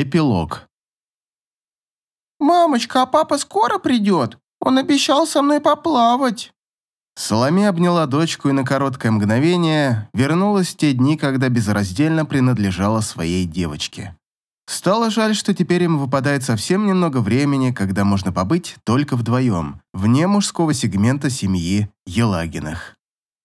Эпилог. «Мамочка, а папа скоро придет? Он обещал со мной поплавать». Соломе обняла дочку и на короткое мгновение вернулась в те дни, когда безраздельно принадлежала своей девочке. Стало жаль, что теперь им выпадает совсем немного времени, когда можно побыть только вдвоем, вне мужского сегмента семьи Елагиных.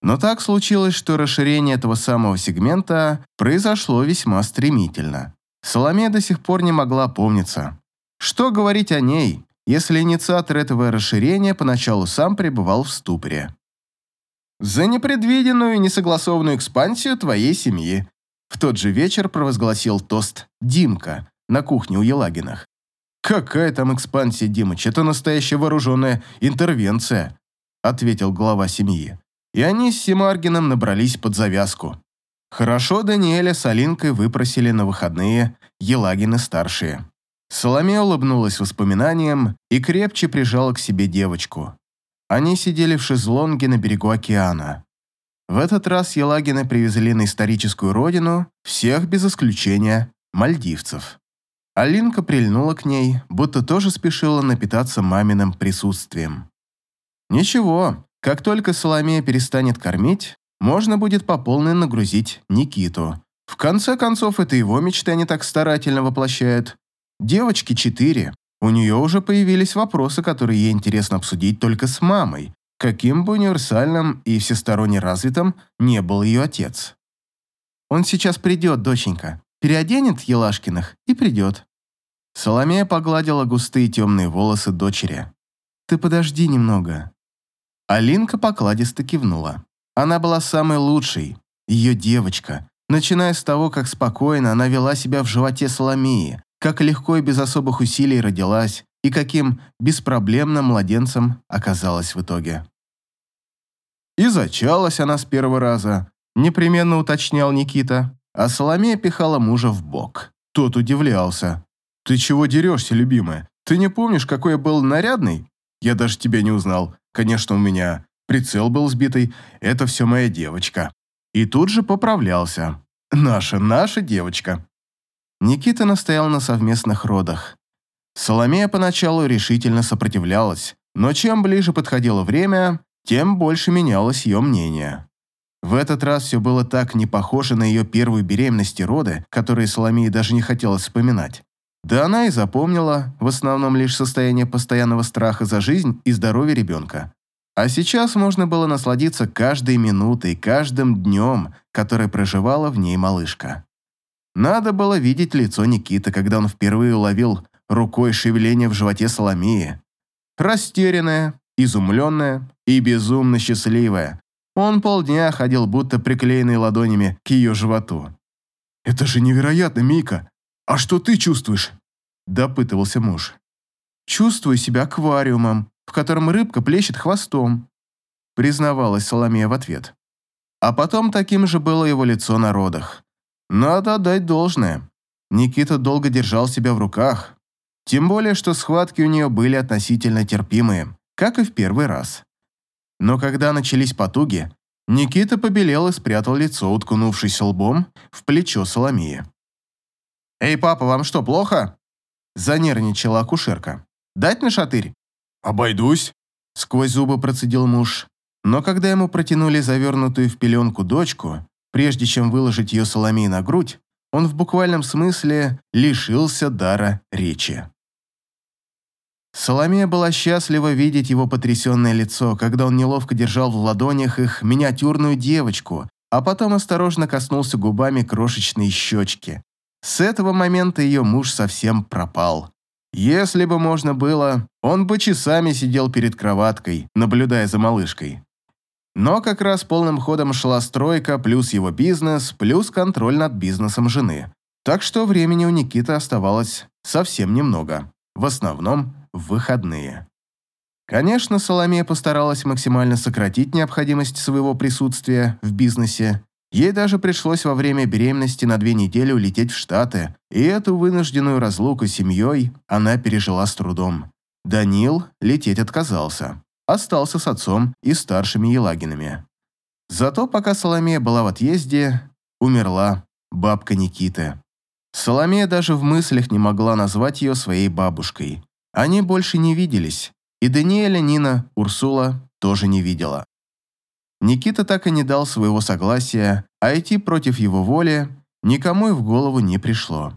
Но так случилось, что расширение этого самого сегмента произошло весьма стремительно. Соломе до сих пор не могла помниться. Что говорить о ней, если инициатор этого расширения поначалу сам пребывал в ступоре? «За непредвиденную и несогласованную экспансию твоей семьи», в тот же вечер провозгласил тост Димка на кухне у Елагинах. «Какая там экспансия, Димыч? Это настоящая вооруженная интервенция», ответил глава семьи. И они с Симаргином набрались под завязку. Хорошо Даниэля с Алинкой выпросили на выходные Елагины-старшие. Соломея улыбнулась воспоминаниям и крепче прижала к себе девочку. Они сидели в шезлонге на берегу океана. В этот раз Елагины привезли на историческую родину всех без исключения мальдивцев. Алинка прильнула к ней, будто тоже спешила напитаться маминым присутствием. Ничего, как только Соломея перестанет кормить, можно будет по полной нагрузить Никиту. В конце концов, это его мечты они так старательно воплощают. Девочки четыре. У нее уже появились вопросы, которые ей интересно обсудить только с мамой, каким бы универсальным и всесторонне развитым не был ее отец. «Он сейчас придет, доченька. Переоденет Елашкиных и придет». Соломея погладила густые темные волосы дочери. «Ты подожди немного». Алинка покладисто кивнула. Она была самой лучшей, ее девочка, начиная с того, как спокойно она вела себя в животе Соломеи, как легко и без особых усилий родилась, и каким беспроблемным младенцем оказалась в итоге. И зачалась она с первого раза, непременно уточнял Никита, а Соломея пихала мужа в бок. Тот удивлялся. «Ты чего дерешься, любимая? Ты не помнишь, какой я был нарядный? Я даже тебя не узнал. Конечно, у меня прицел был сбитый. Это все моя девочка». И тут же поправлялся. «Наша, наша девочка». Никита настоял на совместных родах. Соломея поначалу решительно сопротивлялась, но чем ближе подходило время, тем больше менялось ее мнение. В этот раз все было так не похоже на ее первую беременность и роды, которые Соломее даже не хотелось вспоминать. Да она и запомнила в основном лишь состояние постоянного страха за жизнь и здоровье ребенка. А сейчас можно было насладиться каждой минутой, каждым днем, который проживала в ней малышка. Надо было видеть лицо Никиты, когда он впервые уловил рукой шевеление в животе Соломеи. Растерянная, изумленная и безумно счастливая. Он полдня ходил будто приклеенный ладонями к ее животу. «Это же невероятно, Мика! А что ты чувствуешь?» – допытывался муж. «Чувствую себя аквариумом, в котором рыбка плещет хвостом», – признавалась Соломея в ответ. А потом таким же было его лицо на родах. Надо отдать должное. Никита долго держал себя в руках. Тем более, что схватки у нее были относительно терпимые как и в первый раз. Но когда начались потуги, Никита побелел и спрятал лицо, уткнувшись лбом в плечо Соломии. «Эй, папа, вам что, плохо?» Занервничала акушерка. «Дать на шатырь?» «Обойдусь», — сквозь зубы процедил муж. Но когда ему протянули завернутую в пеленку дочку, прежде чем выложить ее Соломии на грудь, он в буквальном смысле лишился дара речи. Соломея была счастлива видеть его потрясенное лицо, когда он неловко держал в ладонях их миниатюрную девочку, а потом осторожно коснулся губами крошечной щечки. С этого момента ее муж совсем пропал. Если бы можно было, он бы часами сидел перед кроваткой, наблюдая за малышкой. Но как раз полным ходом шла стройка, плюс его бизнес, плюс контроль над бизнесом жены. Так что времени у Никиты оставалось совсем немного. В основном в выходные. Конечно, Соломея постаралась максимально сократить необходимость своего присутствия в бизнесе. Ей даже пришлось во время беременности на две недели улететь в Штаты, и эту вынужденную разлуку с семьей она пережила с трудом. Данил лететь отказался. Остался с отцом и старшими Елагинами. Зато пока Соломея была в отъезде, умерла бабка Никиты. Соломея даже в мыслях не могла назвать ее своей бабушкой. Они больше не виделись, и Даниэля, Нина, Урсула тоже не видела. Никита так и не дал своего согласия, а идти против его воли никому и в голову не пришло.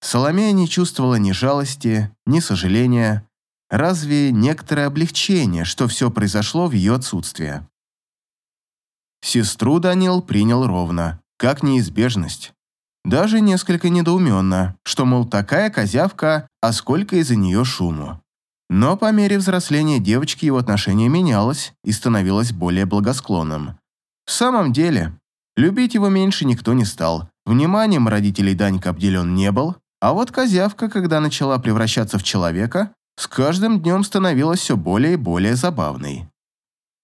Соломея не чувствовала ни жалости, ни сожаления, разве некоторое облегчение, что все произошло в ее отсутствие. Сестру Данил принял ровно, как неизбежность. Даже несколько недоуменно, что, мол, такая козявка, а сколько из-за нее шуму. Но по мере взросления девочки его отношение менялось и становилось более благосклонным. В самом деле, любить его меньше никто не стал, вниманием родителей Данька обделен не был, а вот козявка, когда начала превращаться в человека, с каждым днем становилась все более и более забавной.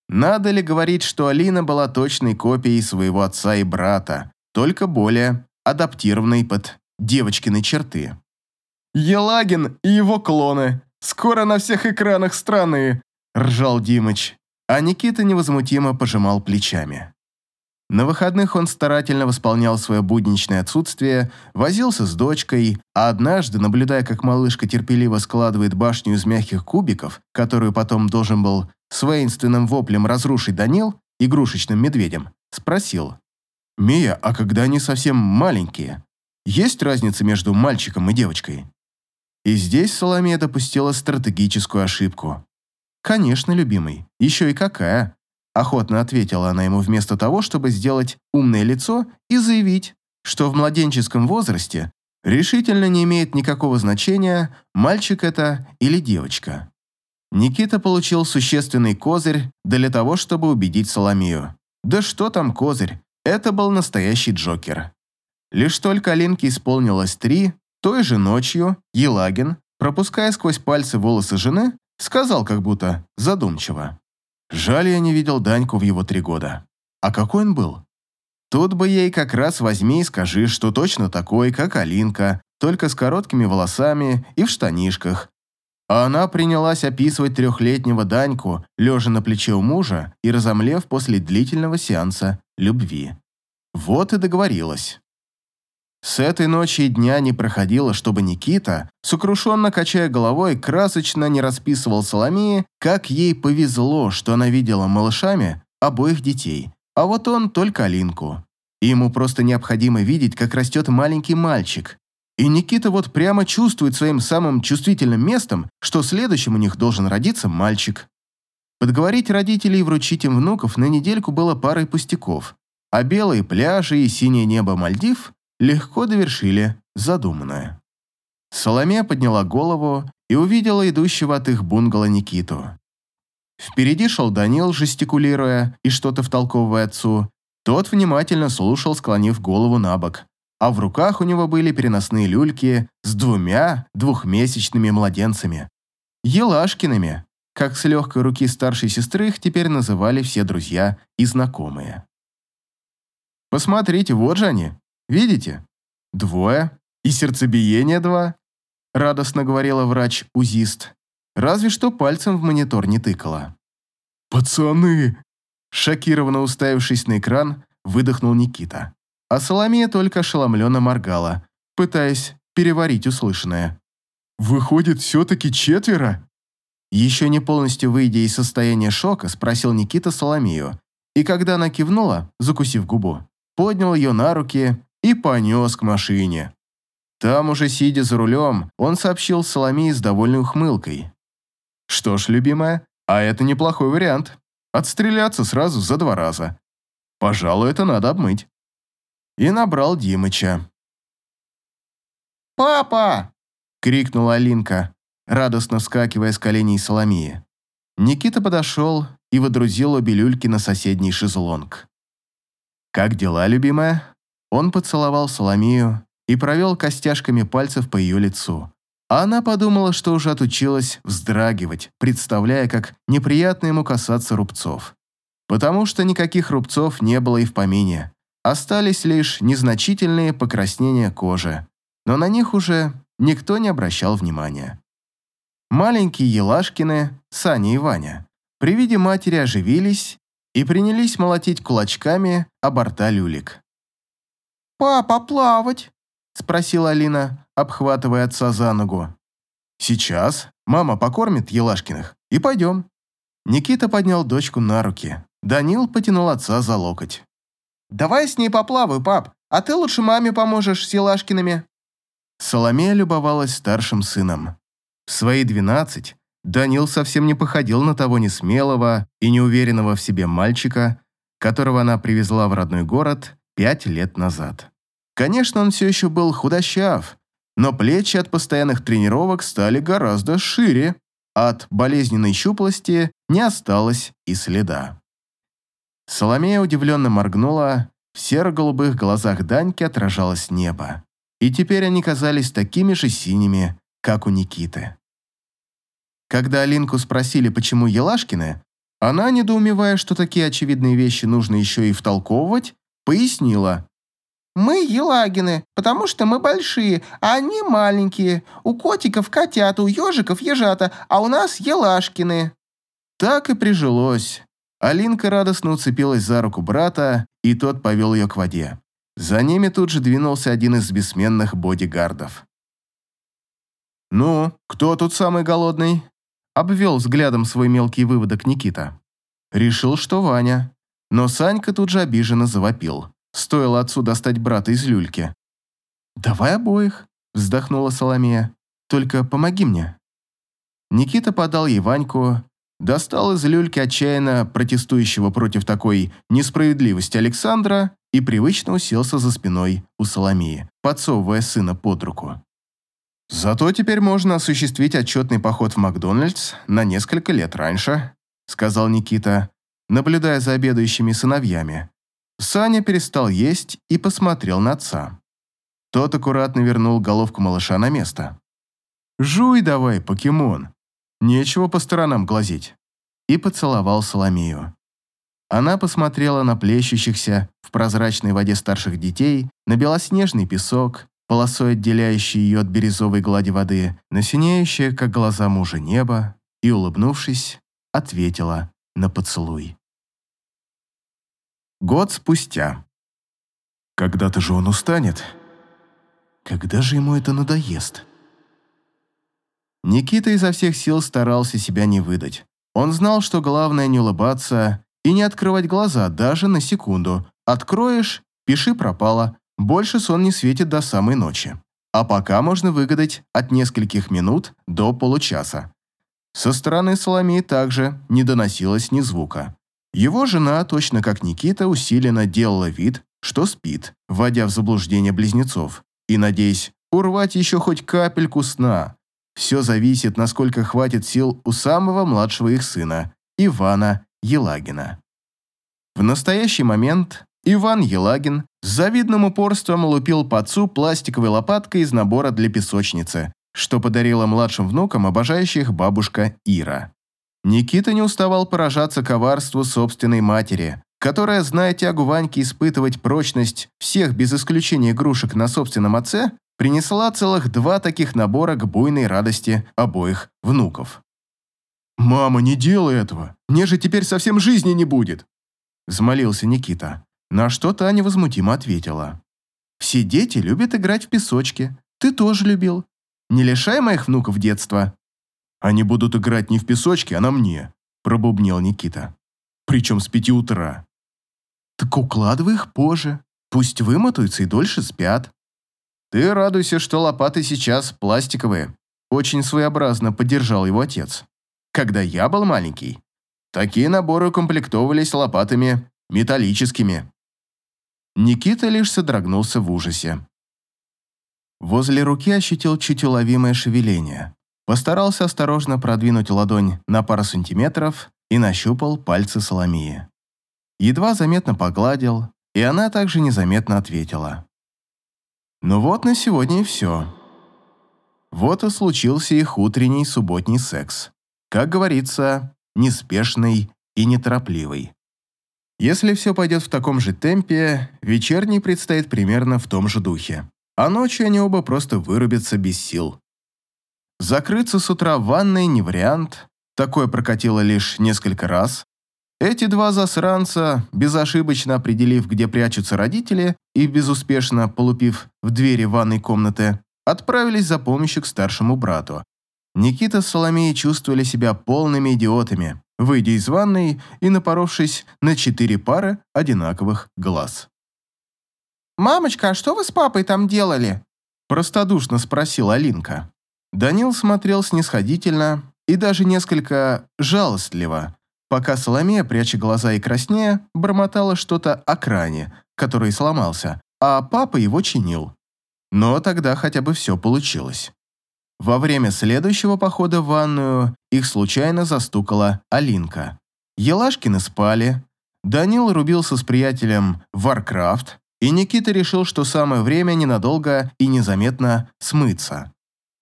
Надо ли говорить, что Алина была точной копией своего отца и брата, только более адаптированной под девочкины черты? Елагин и его клоны. Скоро на всех экранах страны, ржал Димыч, а Никита невозмутимо пожимал плечами. На выходных он старательно восполнял свое будничное отсутствие, возился с дочкой, а однажды, наблюдая, как малышка терпеливо складывает башню из мягких кубиков, которую потом должен был с воинственным воплем разрушить Данил, игрушечным медведем, спросил. «Мия, а когда они совсем маленькие, есть разница между мальчиком и девочкой?» И здесь Соломея допустила стратегическую ошибку. «Конечно, любимый, еще и какая!» Охотно ответила она ему вместо того, чтобы сделать умное лицо и заявить, что в младенческом возрасте решительно не имеет никакого значения, мальчик это или девочка. Никита получил существенный козырь для того, чтобы убедить Соломию. Да что там козырь, это был настоящий Джокер. Лишь только Алинке исполнилось три, той же ночью Елагин, пропуская сквозь пальцы волосы жены, сказал как будто задумчиво. Жаль, я не видел Даньку в его три года. А какой он был? Тут бы ей как раз возьми и скажи, что точно такой, как Алинка, только с короткими волосами и в штанишках. А она принялась описывать трехлетнего Даньку, лежа на плече у мужа и разомлев после длительного сеанса любви. Вот и договорилась. С этой ночи и дня не проходило, чтобы Никита, сокрушенно качая головой, красочно не расписывал Соломии, как ей повезло, что она видела малышами обоих детей, а вот он только Алинку. Ему просто необходимо видеть, как растет маленький мальчик. И Никита вот прямо чувствует своим самым чувствительным местом, что следующим у них должен родиться мальчик. Подговорить родителей и вручить им внуков на недельку было парой пустяков, а белые пляжи и синее небо Мальдив легко довершили задуманное. Соломея подняла голову и увидела идущего от их бунгало Никиту. Впереди шел Данил, жестикулируя и что-то втолковывая отцу. Тот внимательно слушал, склонив голову на бок, а в руках у него были переносные люльки с двумя двухмесячными младенцами. Елашкиными, как с легкой руки старшей сестры их теперь называли все друзья и знакомые. «Посмотрите, вот же они, Видите? Двое. И сердцебиение два. Радостно говорила врач-узист. Разве что пальцем в монитор не тыкала. «Пацаны!» Шокированно уставившись на экран, выдохнул Никита. А Соломея только ошеломленно моргала, пытаясь переварить услышанное. «Выходит, все-таки четверо?» Еще не полностью выйдя из состояния шока, спросил Никита Соломею, и когда она кивнула, закусив губу, поднял ее на руки и понес к машине. Там уже сидя за рулем, он сообщил Соломии с довольной ухмылкой. «Что ж, любимая, а это неплохой вариант. Отстреляться сразу за два раза. Пожалуй, это надо обмыть». И набрал Димыча. «Папа!» — крикнула Алинка, радостно вскакивая с коленей Соломии. Никита подошел и водрузил обе люльки на соседний шезлонг. «Как дела, любимая?» Он поцеловал Соломию и провел костяшками пальцев по ее лицу. А она подумала, что уже отучилась вздрагивать, представляя, как неприятно ему касаться рубцов. Потому что никаких рубцов не было и в помине. Остались лишь незначительные покраснения кожи. Но на них уже никто не обращал внимания. Маленькие Елашкины, Саня и Ваня, при виде матери оживились и принялись молотить кулачками о борта люлик. «Папа, плавать!» – спросила Алина, обхватывая отца за ногу. «Сейчас. Мама покормит Елашкиных. И пойдем». Никита поднял дочку на руки. Данил потянул отца за локоть. «Давай с ней поплаваю, пап, а ты лучше маме поможешь с Елашкиными». Соломея любовалась старшим сыном. В свои двенадцать Данил совсем не походил на того несмелого и неуверенного в себе мальчика, которого она привезла в родной город пять лет назад. Конечно, он все еще был худощав, но плечи от постоянных тренировок стали гораздо шире, от болезненной щуплости не осталось и следа. Соломея удивленно моргнула, в серо-голубых глазах Даньки отражалось небо, и теперь они казались такими же синими, как у Никиты. Когда Алинку спросили, почему Елашкины, она, недоумевая, что такие очевидные вещи нужно еще и втолковывать, пояснила. «Мы Елагины, потому что мы большие, а они маленькие. У котиков котята, у ежиков ежата, а у нас Елашкины». Так и прижилось. Алинка радостно уцепилась за руку брата, и тот повел ее к воде. За ними тут же двинулся один из бессменных бодигардов. «Ну, кто тут самый голодный?» Обвел взглядом свой мелкий выводок Никита. Решил, что Ваня. Но Санька тут же обиженно завопил. Стоило отцу достать брата из люльки. «Давай обоих», — вздохнула Соломея. «Только помоги мне». Никита подал ей Ваньку, достал из люльки отчаянно протестующего против такой несправедливости Александра и привычно уселся за спиной у Соломеи, подсовывая сына под руку. «Зато теперь можно осуществить отчетный поход в Макдональдс на несколько лет раньше», сказал Никита, наблюдая за обедающими сыновьями. Саня перестал есть и посмотрел на отца. Тот аккуратно вернул головку малыша на место. «Жуй давай, покемон. Нечего по сторонам глазеть». И поцеловал Соломею. Она посмотрела на плещущихся в прозрачной воде старших детей, на белоснежный песок, полосой отделяющей ее от бирюзовой глади воды, на синеющее, как глаза мужа, небо, и, улыбнувшись, ответила на поцелуй. Год спустя. Когда-то же он устанет. Когда же ему это надоест? Никита изо всех сил старался себя не выдать. Он знал, что главное не улыбаться и не открывать глаза даже на секунду. Откроешь – пиши пропало, больше сон не светит до самой ночи. А пока можно выгадать от нескольких минут до получаса. Со стороны Соломеи также не доносилось ни звука. Его жена, точно как Никита, усиленно делала вид, что спит, вводя в заблуждение близнецов, и надеясь урвать еще хоть капельку сна. Все зависит, насколько хватит сил у самого младшего их сына, Ивана Елагина. В настоящий момент Иван Елагин с завидным упорством лупил по отцу пластиковой лопаткой из набора для песочницы, что подарила младшим внукам обожающих бабушка Ира. Никита не уставал поражаться коварству собственной матери, которая, зная тягу Ваньки испытывать прочность всех без исключения игрушек на собственном отце, принесла целых два таких набора к буйной радости обоих внуков. «Мама, не делай этого! Мне же теперь совсем жизни не будет!» Взмолился Никита. На что та невозмутимо ответила. «Все дети любят играть в песочке. Ты тоже любил. Не лишай моих внуков детства». «Они будут играть не в песочке, а на мне», – пробубнил Никита. «Причем с пяти утра». «Так укладывай их позже. Пусть вымотаются и дольше спят». «Ты радуйся, что лопаты сейчас пластиковые». Очень своеобразно поддержал его отец. «Когда я был маленький, такие наборы укомплектовывались лопатами металлическими». Никита лишь содрогнулся в ужасе. Возле руки ощутил чуть уловимое шевеление. Постарался осторожно продвинуть ладонь на пару сантиметров и нащупал пальцы Соломии. Едва заметно погладил, и она также незаметно ответила. Ну вот на сегодня и все. Вот и случился их утренний субботний секс. Как говорится, неспешный и неторопливый. Если все пойдет в таком же темпе, вечерний предстоит примерно в том же духе. А ночью они оба просто вырубятся без сил. Закрыться с утра в ванной не вариант, такое прокатило лишь несколько раз. Эти два засранца, безошибочно определив, где прячутся родители, и безуспешно полупив в двери ванной комнаты, отправились за помощью к старшему брату. Никита с Соломеей чувствовали себя полными идиотами, выйдя из ванной и напоровшись на четыре пары одинаковых глаз. «Мамочка, а что вы с папой там делали?» Простодушно спросила Алинка. Данил смотрел снисходительно и даже несколько жалостливо, пока Соломея, пряча глаза и краснея, бормотала что-то о кране, который сломался, а папа его чинил. Но тогда хотя бы все получилось. Во время следующего похода в ванную их случайно застукала Алинка. Елашкины спали, Данил рубился с приятелем Warcraft, и Никита решил, что самое время ненадолго и незаметно смыться.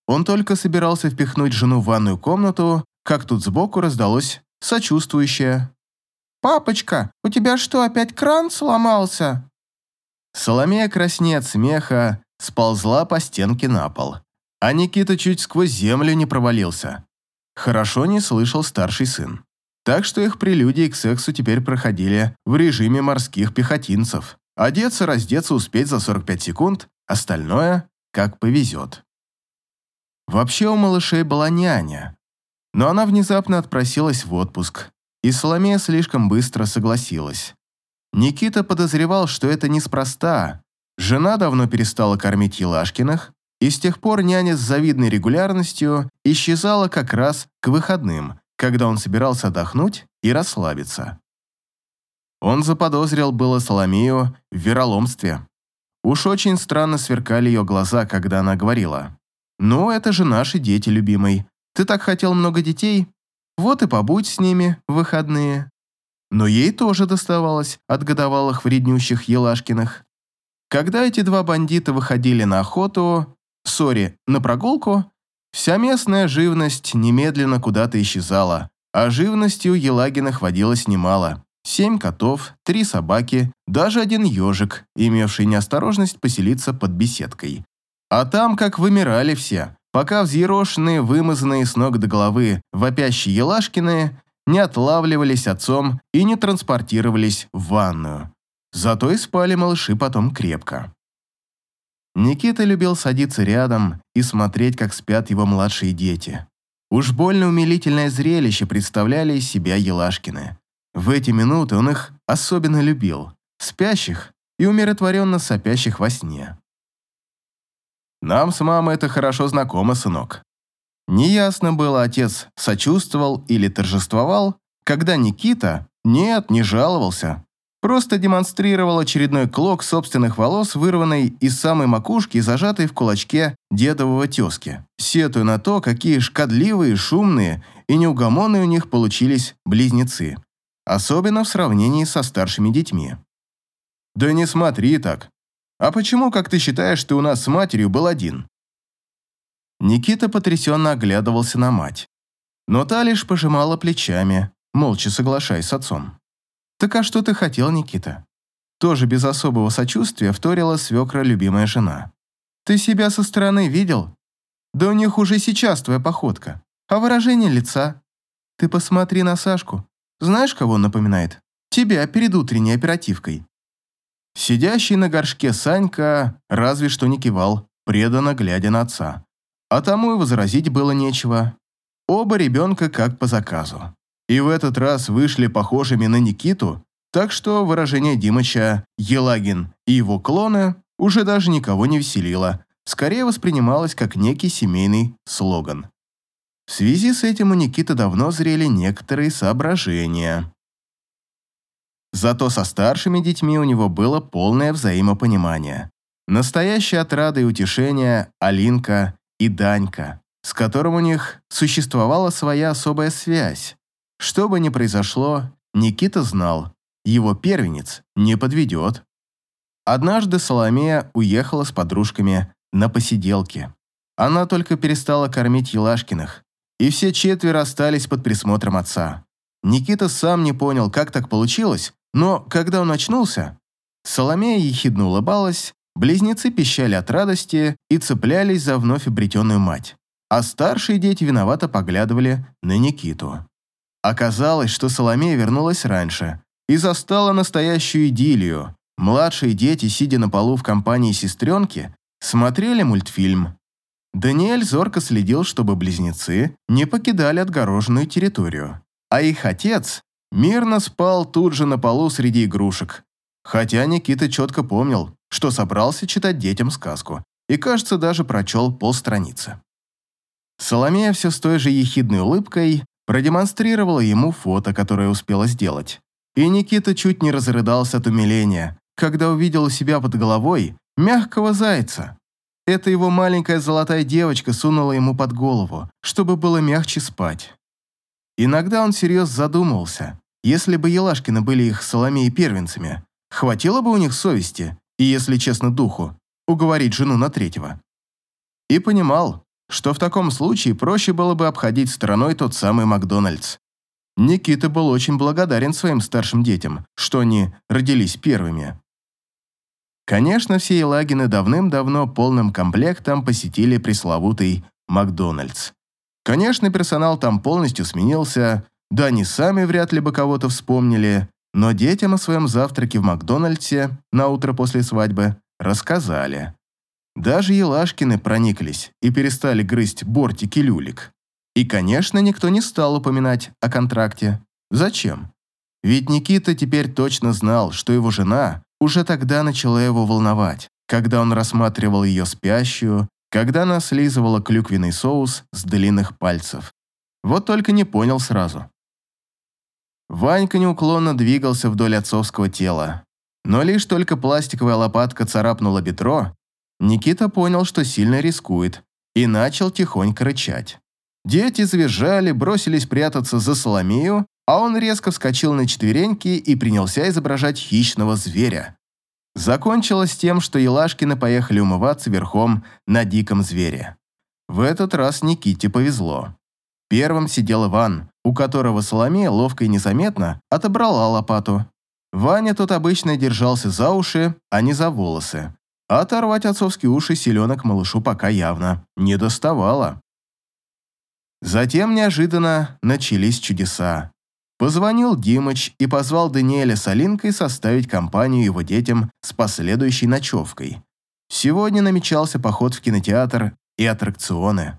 Он только собирался впихнуть жену в ванную комнату, как тут сбоку раздалось сочувствующее. «Папочка, у тебя что, опять кран сломался?» Соломея краснеет смеха сползла по стенке на пол. А Никита чуть сквозь землю не провалился. Хорошо не слышал старший сын. Так что их прелюдии к сексу теперь проходили в режиме морских пехотинцев. Одеться, раздеться успеть за 45 секунд, остальное как повезет. Вообще у малышей была няня, но она внезапно отпросилась в отпуск, и Соломея слишком быстро согласилась. Никита подозревал, что это неспроста. Жена давно перестала кормить Елашкиных, и с тех пор няня с завидной регулярностью исчезала как раз к выходным, когда он собирался отдохнуть и расслабиться. Он заподозрил было Соломею в вероломстве. Уж очень странно сверкали ее глаза, когда она говорила. «Ну, это же наши дети, любимый. Ты так хотел много детей? Вот и побудь с ними в выходные». Но ей тоже доставалось от годовалых вреднющих Елашкиных. Когда эти два бандита выходили на охоту, сори, на прогулку, вся местная живность немедленно куда-то исчезала, а живности у Елагиных водилось немало. Семь котов, три собаки, даже один ежик, имевший неосторожность поселиться под беседкой. А там как вымирали все, пока взъерошенные, вымазанные с ног до головы, вопящие Елашкины не отлавливались отцом и не транспортировались в ванную. Зато и спали малыши потом крепко. Никита любил садиться рядом и смотреть, как спят его младшие дети. Уж больно умилительное зрелище представляли из себя Елашкины. В эти минуты он их особенно любил, спящих и умиротворенно сопящих во сне. Нам с мамой это хорошо знакомо, сынок. Неясно было, отец сочувствовал или торжествовал, когда Никита, нет, не жаловался, Просто демонстрировал очередной клок собственных волос, вырванный из самой макушки и зажатый в кулачке дедового тезки, сетуя на то, какие шкодливые, шумные и неугомонные у них получились близнецы, особенно в сравнении со старшими детьми. «Да не смотри так. А почему, как ты считаешь, ты у нас с матерью был один?» Никита потрясенно оглядывался на мать. Но та лишь пожимала плечами, молча соглашаясь с отцом. «Так а что ты хотел, Никита?» Тоже без особого сочувствия вторила свекра любимая жена. «Ты себя со стороны видел? Да у них уже сейчас твоя походка. А выражение лица? Ты посмотри на Сашку. Знаешь, кого он напоминает? Тебя перед утренней оперативкой». Сидящий на горшке Санька разве что не кивал, преданно глядя на отца. А тому и возразить было нечего. Оба ребенка как по заказу и в этот раз вышли похожими на Никиту, так что выражение Димыча «Елагин» и его клоны уже даже никого не веселило, скорее воспринималось как некий семейный слоган. В связи с этим у Никиты давно зрели некоторые соображения. Зато со старшими детьми у него было полное взаимопонимание. Настоящая отрада и утешение Алинка и Данька, с которым у них существовала своя особая связь. Что бы ни произошло, Никита знал, его первенец не подведет. Однажды Соломея уехала с подружками на посиделки. Она только перестала кормить Елашкиных, и все четверо остались под присмотром отца. Никита сам не понял, как так получилось, но когда он очнулся, Соломея ехидно улыбалась, близнецы пищали от радости и цеплялись за вновь обретенную мать, а старшие дети виновато поглядывали на Никиту. Оказалось, что Соломея вернулась раньше и застала настоящую идиллию. Младшие дети, сидя на полу в компании сестренки, смотрели мультфильм. Даниэль зорко следил, чтобы близнецы не покидали отгороженную территорию. А их отец мирно спал тут же на полу среди игрушек. Хотя Никита четко помнил, что собрался читать детям сказку, и, кажется, даже прочел полстраницы. Соломея все с той же ехидной улыбкой продемонстрировала ему фото, которое успела сделать. И Никита чуть не разрыдался от умиления, когда увидел у себя под головой мягкого зайца. Эта его маленькая золотая девочка сунула ему под голову, чтобы было мягче спать. Иногда он серьезно задумывался, если бы Елашкины были их Соломеей первенцами, хватило бы у них совести, и, если честно, духу, уговорить жену на третьего. И понимал, что в таком случае проще было бы обходить стороной тот самый Макдональдс. Никита был очень благодарен своим старшим детям, что они родились первыми. Конечно, все Елагины давным-давно полным комплектом посетили пресловутый Макдональдс. Конечно, персонал там полностью сменился, да они сами вряд ли бы кого-то вспомнили, но детям о своем завтраке в Макдональдсе на утро после свадьбы рассказали. Даже Елашкины прониклись и перестали грызть бортики люлик. И, конечно, никто не стал упоминать о контракте. Зачем? Ведь Никита теперь точно знал, что его жена уже тогда начала его волновать, когда он рассматривал ее спящую, когда она слизывала клюквенный соус с длинных пальцев. Вот только не понял сразу. Ванька неуклонно двигался вдоль отцовского тела, но лишь только пластиковая лопатка царапнула бедро, Никита понял, что сильно рискует, и начал тихонько рычать. Дети завизжали, бросились прятаться за Соломею, а он резко вскочил на четвереньки и принялся изображать хищного зверя. Закончилось тем, что Елашкины поехали умываться верхом на диком звере. В этот раз Никите повезло. Первым сидел Иван, у которого Соломея ловко и незаметно отобрала лопату. Ваня тут обычно держался за уши, а не за волосы. А оторвать отцовские уши селенок малышу пока явно не доставало. Затем неожиданно начались чудеса. Позвонил Димыч и позвал Даниэля с Алинкой составить компанию его детям с последующей ночевкой. Сегодня намечался поход в кинотеатр и аттракционы.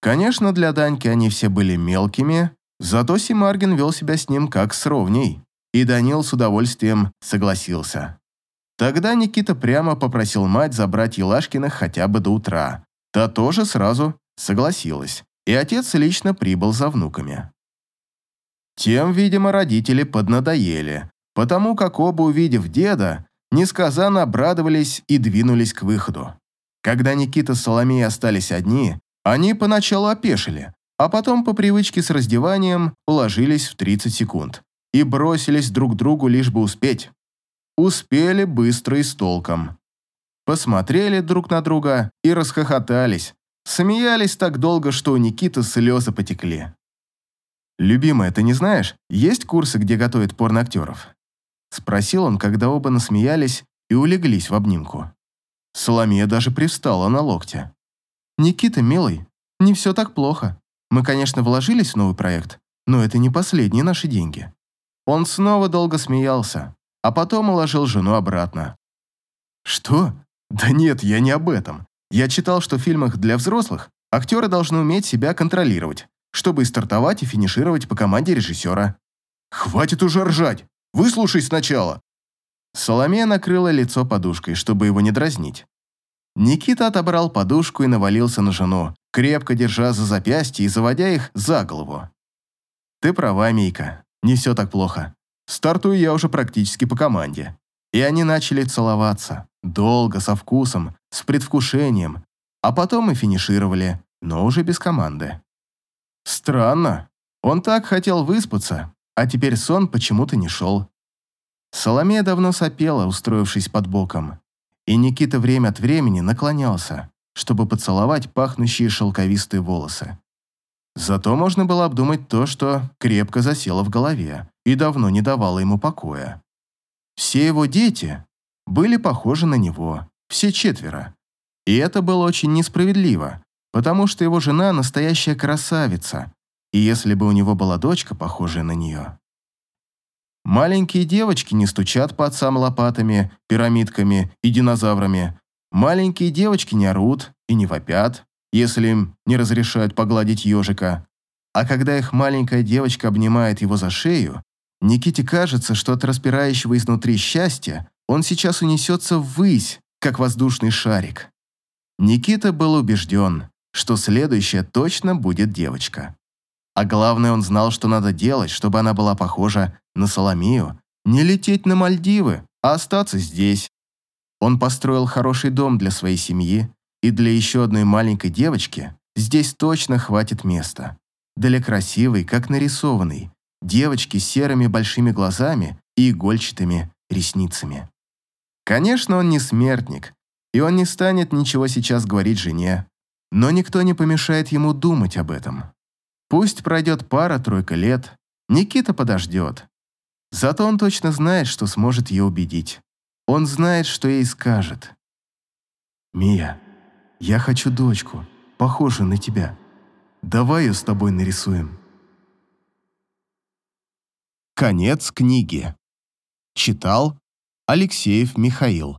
Конечно, для Даньки они все были мелкими, зато Симаргин вел себя с ним как с ровней, и Данил с удовольствием согласился. Тогда Никита прямо попросил мать забрать Елашкиных хотя бы до утра. Та тоже сразу согласилась, и отец лично прибыл за внуками. Тем, видимо, родители поднадоели, потому как оба, увидев деда, несказанно обрадовались и двинулись к выходу. Когда Никита с Соломеей остались одни, они поначалу опешили, а потом по привычке с раздеванием уложились в 30 секунд и бросились друг другу, лишь бы успеть. Успели быстро и с толком. Посмотрели друг на друга и расхохотались. Смеялись так долго, что у Никиты слезы потекли. «Любимая, ты не знаешь, есть курсы, где готовят порноактеров?» Спросил он, когда оба насмеялись и улеглись в обнимку. Соломея даже привстала на локте. «Никита, милый, не все так плохо. Мы, конечно, вложились в новый проект, но это не последние наши деньги». Он снова долго смеялся, а потом уложил жену обратно. «Что? Да нет, я не об этом. Я читал, что в фильмах для взрослых актеры должны уметь себя контролировать, чтобы и стартовать, и финишировать по команде режиссера. «Хватит уже ржать! Выслушай сначала!» Соломея накрыла лицо подушкой, чтобы его не дразнить. Никита отобрал подушку и навалился на жену, крепко держа за запястье и заводя их за голову. «Ты права, Мейка, не все так плохо. Стартую я уже практически по команде. И они начали целоваться. Долго, со вкусом, с предвкушением. А потом и финишировали, но уже без команды. Странно. Он так хотел выспаться, а теперь сон почему-то не шел. Соломея давно сопела, устроившись под боком. И Никита время от времени наклонялся, чтобы поцеловать пахнущие шелковистые волосы. Зато можно было обдумать то, что крепко засело в голове и давно не давало ему покоя. Все его дети были похожи на него, все четверо. И это было очень несправедливо, потому что его жена настоящая красавица, и если бы у него была дочка, похожая на нее. Маленькие девочки не стучат по отцам лопатами, пирамидками и динозаврами. Маленькие девочки не орут и не вопят, если им не разрешают погладить ежика. А когда их маленькая девочка обнимает его за шею, Никите кажется, что от распирающего изнутри счастья он сейчас унесется ввысь, как воздушный шарик. Никита был убежден, что следующая точно будет девочка. А главное, он знал, что надо делать, чтобы она была похожа на Соломию. Не лететь на Мальдивы, а остаться здесь. Он построил хороший дом для своей семьи, и для еще одной маленькой девочки здесь точно хватит места. Для красивой, как нарисованной, девочки с серыми большими глазами и игольчатыми ресницами. Конечно, он не смертник, и он не станет ничего сейчас говорить жене, но никто не помешает ему думать об этом. Пусть пройдет пара-тройка лет, Никита подождет. Зато он точно знает, что сможет ее убедить. Он знает, что ей скажет. «Мия, я хочу дочку, похожую на тебя. Давай ее с тобой нарисуем». Конец книги. Читал Алексеев Михаил.